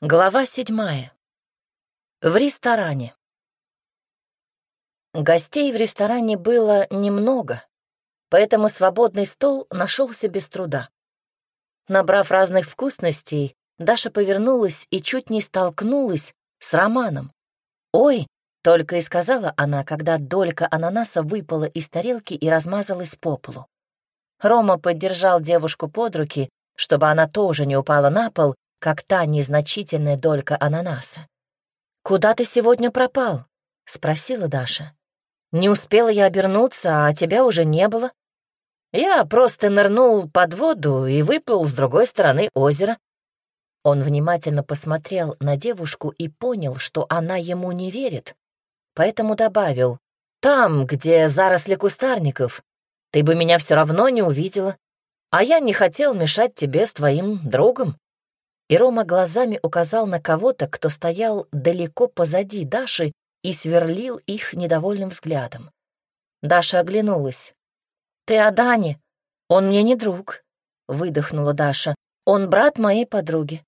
Глава седьмая. В ресторане. Гостей в ресторане было немного, поэтому свободный стол нашелся без труда. Набрав разных вкусностей, Даша повернулась и чуть не столкнулась с Романом. «Ой!» — только и сказала она, когда долька ананаса выпала из тарелки и размазалась по полу. Рома поддержал девушку под руки, чтобы она тоже не упала на пол, как та незначительная долька ананаса. «Куда ты сегодня пропал?» — спросила Даша. «Не успела я обернуться, а тебя уже не было». «Я просто нырнул под воду и выплыл с другой стороны озера». Он внимательно посмотрел на девушку и понял, что она ему не верит, поэтому добавил, «Там, где заросли кустарников, ты бы меня все равно не увидела, а я не хотел мешать тебе с твоим другом». И Рома глазами указал на кого-то, кто стоял далеко позади Даши и сверлил их недовольным взглядом. Даша оглянулась. «Ты о Дане? Он мне не друг», — выдохнула Даша. «Он брат моей подруги.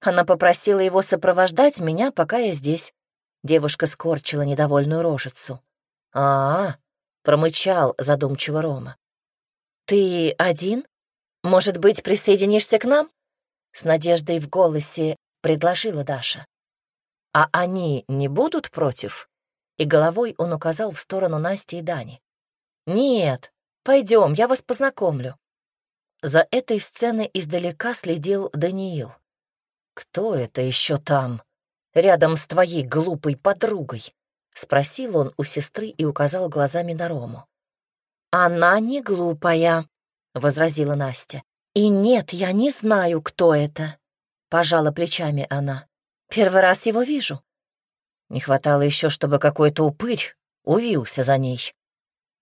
Она попросила его сопровождать меня, пока я здесь». Девушка скорчила недовольную рожицу. «А-а», — промычал задумчиво Рома. «Ты один? Может быть, присоединишься к нам?» С надеждой в голосе предложила Даша. «А они не будут против?» И головой он указал в сторону Насти и Дани. «Нет, пойдем, я вас познакомлю». За этой сценой издалека следил Даниил. «Кто это еще там, рядом с твоей глупой подругой?» — спросил он у сестры и указал глазами на Рому. «Она не глупая», — возразила Настя. «И нет, я не знаю, кто это», — пожала плечами она. «Первый раз его вижу». Не хватало еще, чтобы какой-то упырь увился за ней.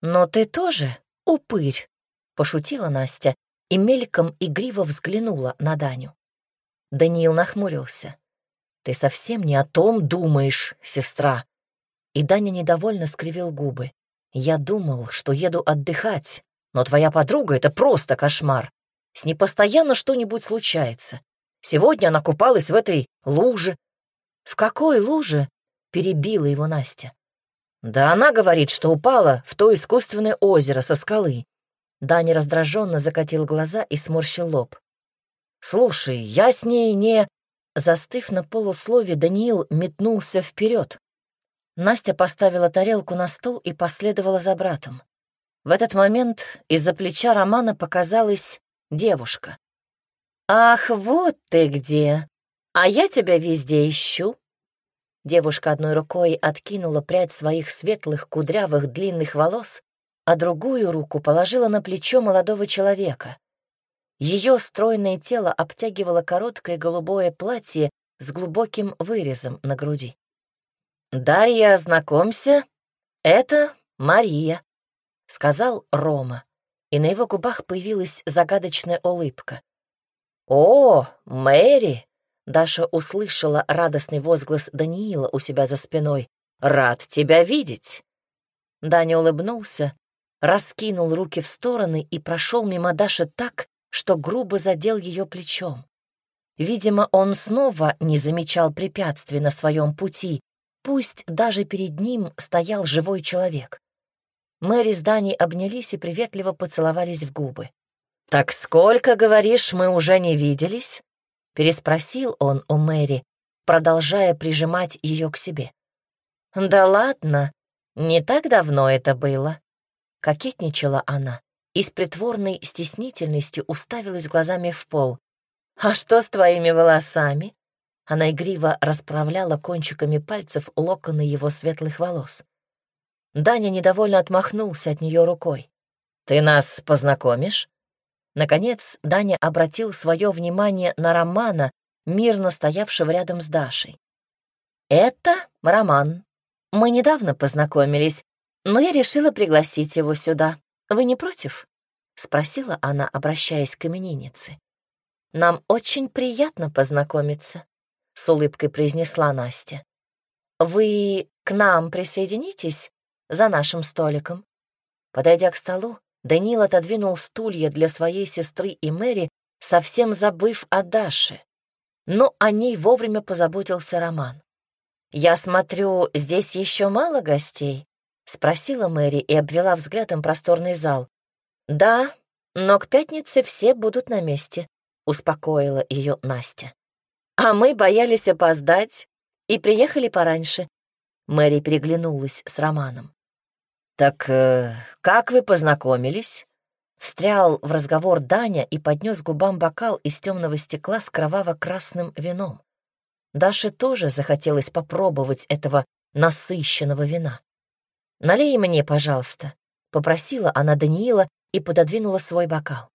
«Но ты тоже упырь», — пошутила Настя и мельком игриво взглянула на Даню. Даниил нахмурился. «Ты совсем не о том думаешь, сестра». И Даня недовольно скривил губы. «Я думал, что еду отдыхать, но твоя подруга — это просто кошмар. С ней постоянно что-нибудь случается. Сегодня она купалась в этой луже. В какой луже? Перебила его Настя. Да она говорит, что упала в то искусственное озеро со скалы. Даня раздраженно закатил глаза и сморщил лоб. «Слушай, я с ней не...» Застыв на полуслове, Даниил метнулся вперед. Настя поставила тарелку на стол и последовала за братом. В этот момент из-за плеча Романа показалась девушка. «Ах, вот ты где! А я тебя везде ищу!» Девушка одной рукой откинула прядь своих светлых, кудрявых, длинных волос, а другую руку положила на плечо молодого человека. Ее стройное тело обтягивало короткое голубое платье с глубоким вырезом на груди. «Дарья, знакомься, это Мария», — сказал Рома и на его губах появилась загадочная улыбка. «О, Мэри!» — Даша услышала радостный возглас Даниила у себя за спиной. «Рад тебя видеть!» Даня улыбнулся, раскинул руки в стороны и прошел мимо Даши так, что грубо задел ее плечом. Видимо, он снова не замечал препятствий на своем пути, пусть даже перед ним стоял живой человек. Мэри с Дани обнялись и приветливо поцеловались в губы. «Так сколько, говоришь, мы уже не виделись?» — переспросил он у Мэри, продолжая прижимать ее к себе. «Да ладно, не так давно это было», — кокетничала она и с притворной стеснительностью уставилась глазами в пол. «А что с твоими волосами?» Она игриво расправляла кончиками пальцев локоны его светлых волос. Даня недовольно отмахнулся от нее рукой. «Ты нас познакомишь?» Наконец Даня обратил свое внимание на Романа, мирно стоявшего рядом с Дашей. «Это Роман. Мы недавно познакомились, но я решила пригласить его сюда. Вы не против?» — спросила она, обращаясь к имениннице. «Нам очень приятно познакомиться», — с улыбкой произнесла Настя. «Вы к нам присоединитесь за нашим столиком. Подойдя к столу, Данил отодвинул стулья для своей сестры и Мэри, совсем забыв о Даше. но о ней вовремя позаботился Роман. «Я смотрю, здесь еще мало гостей?» — спросила Мэри и обвела взглядом просторный зал. «Да, но к пятнице все будут на месте», — успокоила ее Настя. «А мы боялись опоздать и приехали пораньше». Мэри переглянулась с Романом. «Так э, как вы познакомились?» Встрял в разговор Даня и поднес губам бокал из темного стекла с кроваво-красным вином. Даше тоже захотелось попробовать этого насыщенного вина. «Налей мне, пожалуйста», — попросила она Даниила и пододвинула свой бокал.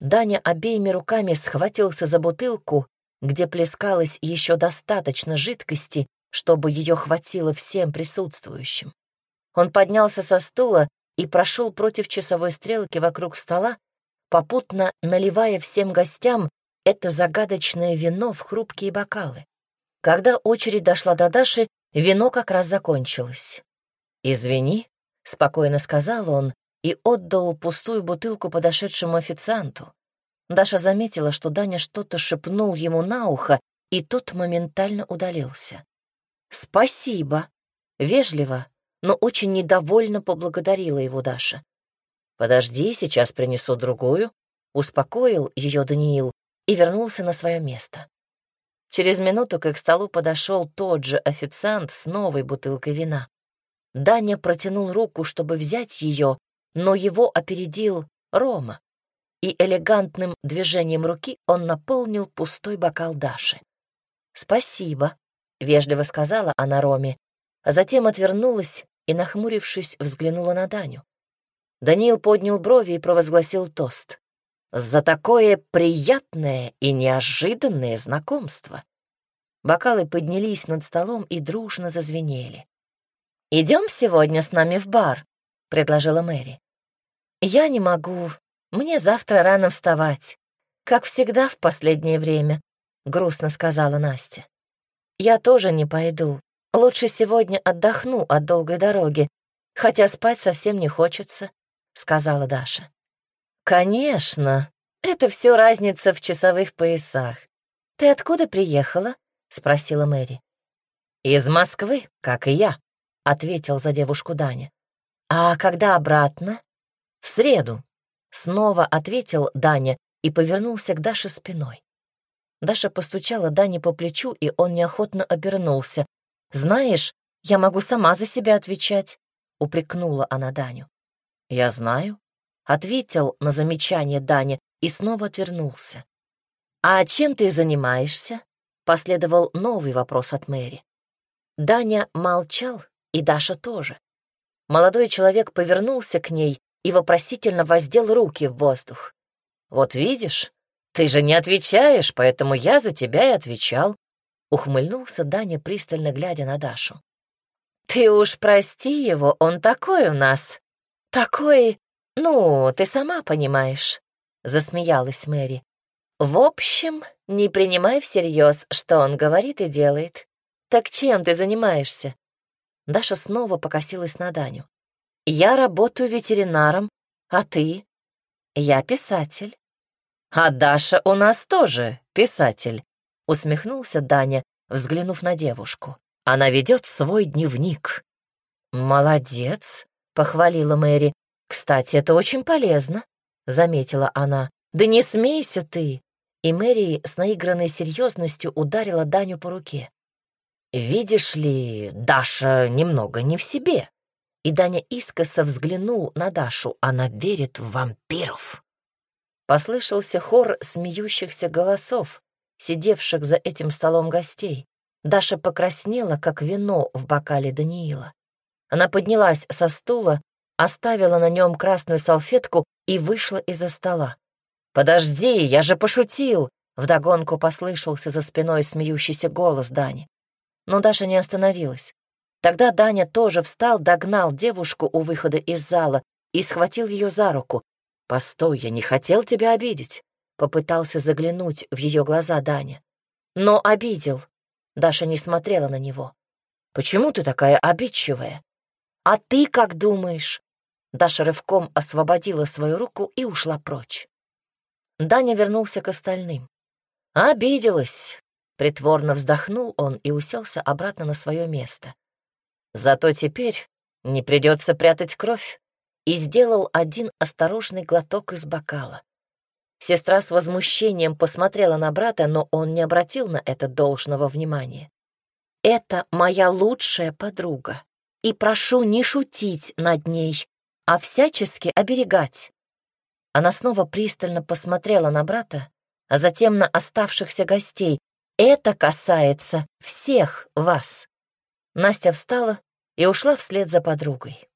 Даня обеими руками схватился за бутылку, где плескалось еще достаточно жидкости, чтобы ее хватило всем присутствующим. Он поднялся со стула и прошел против часовой стрелки вокруг стола, попутно наливая всем гостям это загадочное вино в хрупкие бокалы. Когда очередь дошла до Даши, вино как раз закончилось. «Извини», — спокойно сказал он и отдал пустую бутылку подошедшему официанту. Даша заметила, что Даня что-то шепнул ему на ухо, и тот моментально удалился. «Спасибо», — вежливо, но очень недовольно поблагодарила его Даша. «Подожди, сейчас принесу другую», — успокоил ее Даниил и вернулся на свое место. Через минуту к их столу подошел тот же официант с новой бутылкой вина. Даня протянул руку, чтобы взять ее, но его опередил Рома, и элегантным движением руки он наполнил пустой бокал Даши. «Спасибо», — вежливо сказала она Роме, а затем отвернулась и, нахмурившись, взглянула на Даню. Даниил поднял брови и провозгласил тост за такое приятное и неожиданное знакомство. Бокалы поднялись над столом и дружно зазвенели. «Идем сегодня с нами в бар», — предложила Мэри. «Я не могу. Мне завтра рано вставать. Как всегда в последнее время», — грустно сказала Настя. «Я тоже не пойду. Лучше сегодня отдохну от долгой дороги, хотя спать совсем не хочется», — сказала Даша. «Конечно, это все разница в часовых поясах. Ты откуда приехала?» — спросила Мэри. «Из Москвы, как и я», — ответил за девушку Даня. «А когда обратно?» «В среду», — снова ответил Даня и повернулся к Даше спиной. Даша постучала Дане по плечу, и он неохотно обернулся. «Знаешь, я могу сама за себя отвечать», — упрекнула она Даню. «Я знаю», ответил на замечание Даня и снова отвернулся. «А чем ты занимаешься?» — последовал новый вопрос от Мэри. Даня молчал, и Даша тоже. Молодой человек повернулся к ней и вопросительно воздел руки в воздух. «Вот видишь, ты же не отвечаешь, поэтому я за тебя и отвечал», — ухмыльнулся Даня, пристально глядя на Дашу. «Ты уж прости его, он такой у нас. Такой «Ну, ты сама понимаешь», — засмеялась Мэри. «В общем, не принимай всерьез, что он говорит и делает. Так чем ты занимаешься?» Даша снова покосилась на Даню. «Я работаю ветеринаром, а ты?» «Я писатель». «А Даша у нас тоже писатель», — усмехнулся Даня, взглянув на девушку. «Она ведет свой дневник». «Молодец», — похвалила Мэри. «Кстати, это очень полезно», — заметила она. «Да не смейся ты!» И Мэри с наигранной серьезностью ударила Даню по руке. «Видишь ли, Даша немного не в себе». И Даня искоса взглянул на Дашу. Она верит в вампиров. Послышался хор смеющихся голосов, сидевших за этим столом гостей. Даша покраснела, как вино в бокале Даниила. Она поднялась со стула оставила на нем красную салфетку и вышла из-за стола. «Подожди, я же пошутил!» — вдогонку послышался за спиной смеющийся голос Дани. Но Даша не остановилась. Тогда Даня тоже встал, догнал девушку у выхода из зала и схватил ее за руку. «Постой, я не хотел тебя обидеть», — попытался заглянуть в ее глаза Даня. «Но обидел». Даша не смотрела на него. «Почему ты такая обидчивая?» «А ты как думаешь?» Даша рывком освободила свою руку и ушла прочь. Даня вернулся к остальным. «Обиделась. Притворно вздохнул он и уселся обратно на свое место. Зато теперь не придется прятать кровь. И сделал один осторожный глоток из бокала. Сестра с возмущением посмотрела на брата, но он не обратил на это должного внимания. «Это моя лучшая подруга, и прошу не шутить над ней, а всячески оберегать». Она снова пристально посмотрела на брата, а затем на оставшихся гостей. «Это касается всех вас». Настя встала и ушла вслед за подругой.